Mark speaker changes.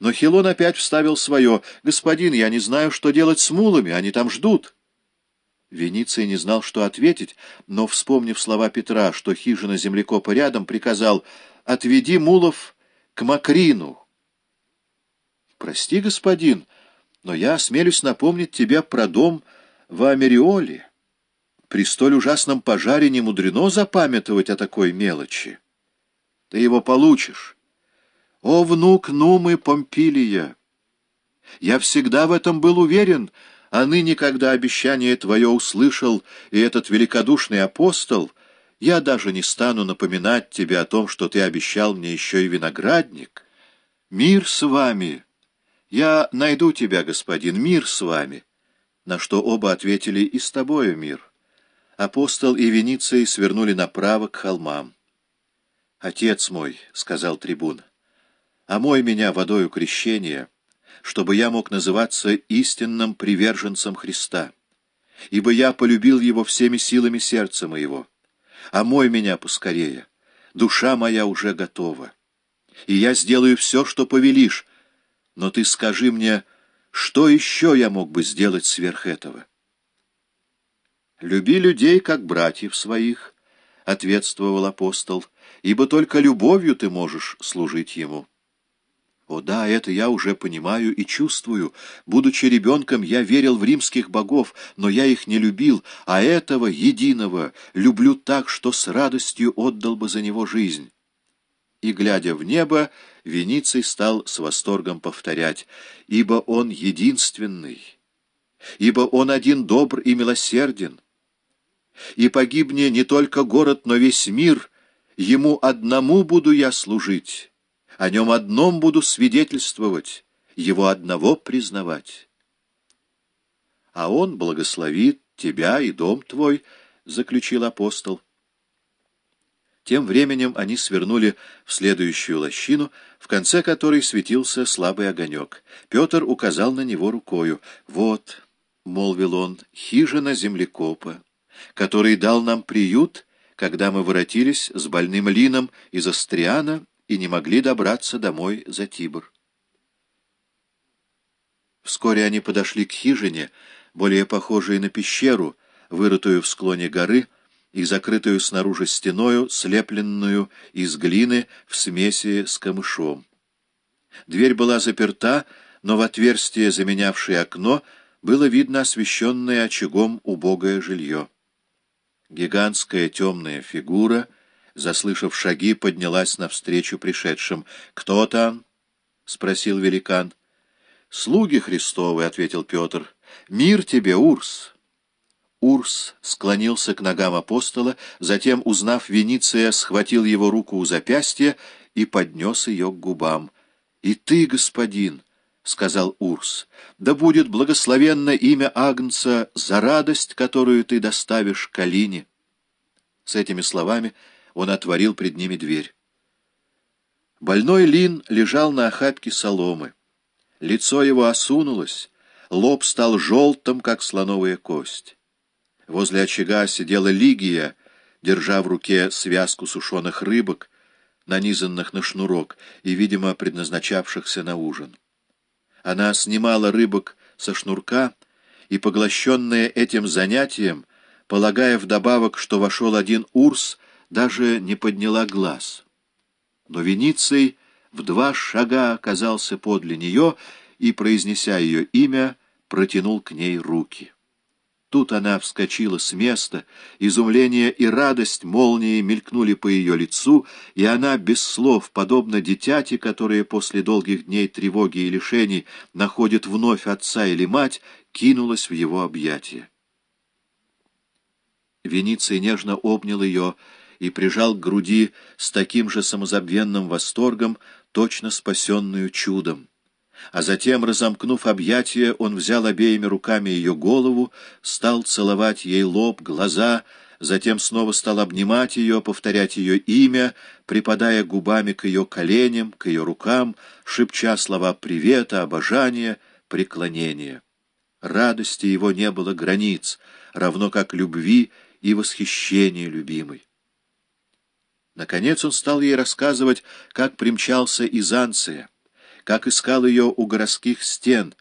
Speaker 1: Но Хилон опять вставил свое. «Господин, я не знаю, что делать с мулами, они там ждут». Вениций не знал, что ответить, но, вспомнив слова Петра, что хижина землекопа рядом, приказал «Отведи мулов к Макрину». «Прости, господин, но я осмелюсь напомнить тебе про дом в Америоле. При столь ужасном пожаре не мудрено запамятовать о такой мелочи. Ты его получишь». «О, внук Нумы Помпилия! Я всегда в этом был уверен, а ныне, когда обещание твое услышал и этот великодушный апостол, я даже не стану напоминать тебе о том, что ты обещал мне еще и виноградник. Мир с вами! Я найду тебя, господин, мир с вами!» На что оба ответили «И с тобою мир». Апостол и Вениций свернули направо к холмам. «Отец мой», — сказал трибун, — омой меня водою крещения, чтобы я мог называться истинным приверженцем Христа, ибо я полюбил Его всеми силами сердца моего. Омой меня поскорее, душа моя уже готова, и я сделаю все, что повелишь, но ты скажи мне, что еще я мог бы сделать сверх этого? «Люби людей, как братьев своих», — ответствовал апостол, — «ибо только любовью ты можешь служить ему». О да, это я уже понимаю и чувствую. Будучи ребенком, я верил в римских богов, но я их не любил, а этого, единого, люблю так, что с радостью отдал бы за него жизнь. И, глядя в небо, Вениций стал с восторгом повторять, «Ибо он единственный, ибо он один добр и милосерден. И погибне не только город, но весь мир, ему одному буду я служить». О нем одном буду свидетельствовать, его одного признавать. А он благословит тебя и дом твой, — заключил апостол. Тем временем они свернули в следующую лощину, в конце которой светился слабый огонек. Петр указал на него рукою. «Вот», — молвил он, — «хижина землекопа, который дал нам приют, когда мы воротились с больным Лином из Астриана и не могли добраться домой за Тибр. Вскоре они подошли к хижине, более похожей на пещеру, вырытую в склоне горы и закрытую снаружи стеною, слепленную из глины в смеси с камышом. Дверь была заперта, но в отверстие, заменявшее окно, было видно освещенное очагом убогое жилье. Гигантская темная фигура — заслышав шаги, поднялась навстречу пришедшим. «Кто там?» — спросил великан. «Слуги Христовы», — ответил Петр. «Мир тебе, Урс!» Урс склонился к ногам апостола, затем, узнав Вениция, схватил его руку у запястья и поднес ее к губам. «И ты, господин!» — сказал Урс, — «да будет благословенно имя Агнца за радость, которую ты доставишь Калине». С этими словами он отворил пред ними дверь. Больной Лин лежал на охапке соломы. Лицо его осунулось, лоб стал желтым, как слоновая кость. Возле очага сидела Лигия, держа в руке связку сушеных рыбок, нанизанных на шнурок и, видимо, предназначавшихся на ужин. Она снимала рыбок со шнурка и, поглощенная этим занятием, полагая вдобавок, что вошел один урс, даже не подняла глаз. Но Вениций в два шага оказался подле нее и, произнеся ее имя, протянул к ней руки. Тут она вскочила с места, изумление и радость молнией мелькнули по ее лицу, и она, без слов, подобно дитяти, которое после долгих дней тревоги и лишений находит вновь отца или мать, кинулась в его объятия. Вениций нежно обнял ее, и прижал к груди с таким же самозабвенным восторгом, точно спасенную чудом. А затем, разомкнув объятия, он взял обеими руками ее голову, стал целовать ей лоб, глаза, затем снова стал обнимать ее, повторять ее имя, припадая губами к ее коленям, к ее рукам, шепча слова привета, обожания, преклонения. Радости его не было границ, равно как любви и восхищения любимой. Наконец он стал ей рассказывать, как примчался из Анция, как искал ее у городских стен,